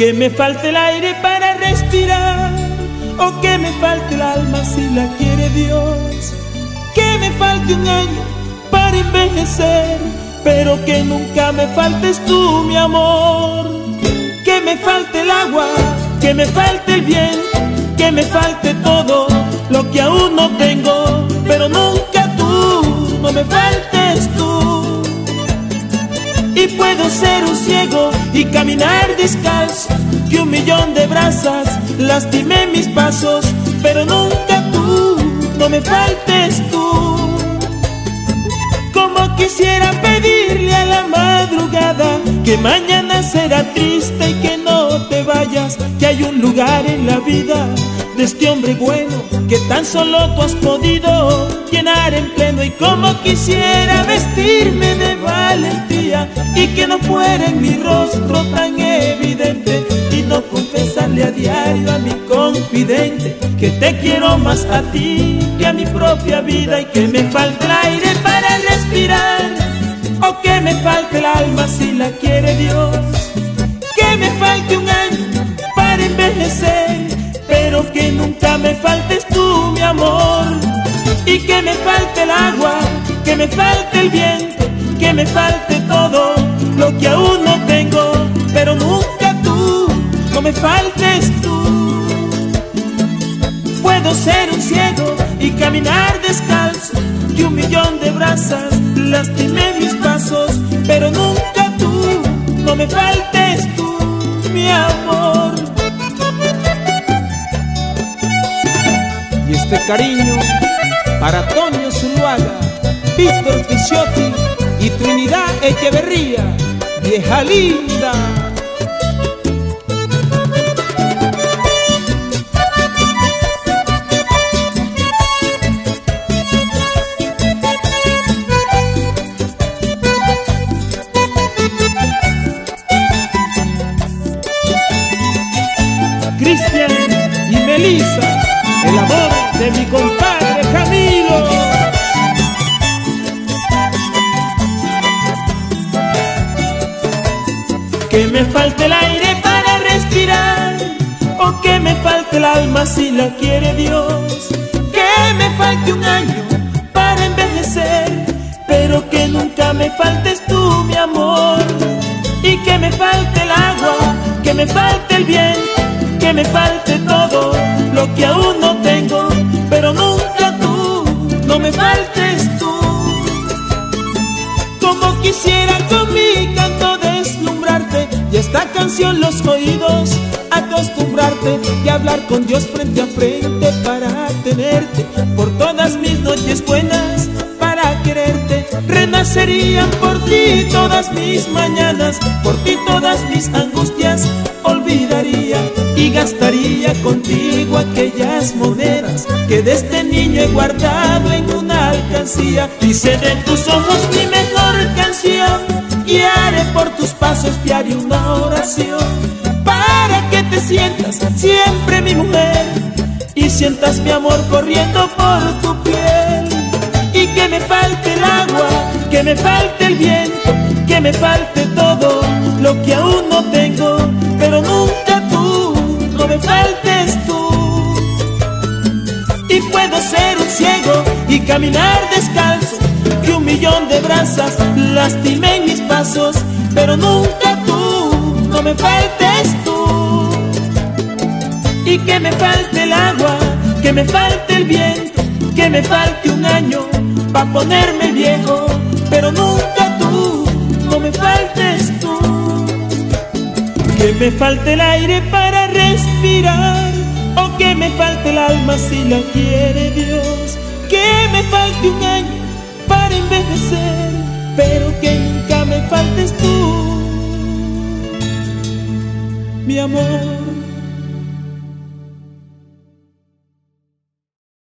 Que me falte el aire para respirar, o que me falte el alma si la quiere Dios. Que me falte un año para envejecer, pero que nunca me faltes tú, mi amor. Que me falte el agua, que me falte el viento, que me falte todo lo que aún no tengo, y caminar descalzo, que un millón de brasas lastimé mis pasos, pero nunca tú, no me faltes tú. Como quisiera pedirle a la madrugada que mañana será triste y que no te vayas, que hay un lugar en la vida de este hombre bueno que tan solo tú has podido llenar en pleno y como quisiera vestirme de y que no fuera en mi rostro tan evidente y no confesarle a diario a mi confidente que te quiero más a ti que a mi propia vida y que me falta el aire para respirar o que me falte el alma si la quiere Dios. Que me falte un año para envejecer pero que nunca me faltes tú mi amor. Y que me falte el agua que me falte el viento que me falte todo lo que aún no tengo pero nunca tú no me faltes tú puedo ser un ciego y caminar descalzo y un millón de brasas lastimé mis pasos, pero nunca tú, no me faltes tú, mi amor. Y este cariño para Toño Zuluaga, Víctor Picciotti y Trinidad Echeverría, vieja linda. Cristian y Melissa, el amor de mi compadre Que me falte el aire para respirar, o que me falte el alma si la quiere Dios. Que me falte un año para envejecer, pero que nunca me faltes tú, mi amor. Y que me falte el agua, que me falte el viento, que me falte todo lo que aún no tengo, pero nunca tú, no me faltes tú. Como quisiera con esta canción los oídos acostumbrarte y hablar con Dios frente a frente para tenerte. Por todas mis noches buenas para quererte. Renacerían por ti todas mis mañanas por ti todas mis angustias olvidaría y gastaría contigo aquellas monedas que desde niño he guardado en una alcancía. Hice de tus ojos mi mejor canción y por tus pasos diario una oración para que te sientas siempre mi mujer y sientas mi amor corriendo por tu piel y que me falte el agua, que me falte el viento, que me falte todo lo que aún no tengo, pero nunca tú, no me faltes tú. Y puedo ser un ciego y caminar descalzo, millón de brasas lastimen mis pasos, pero nunca tú, no me faltes tú. Y que me falte el agua, que me falte el viento, que me falte un año pa' ponerme viejo, pero nunca tú, no me faltes tú. Que me falte el aire para respirar, o que me falte el alma si la quiere Dios. Que me falte un año para envejecer, pero que nunca me faltes tú, mi amor.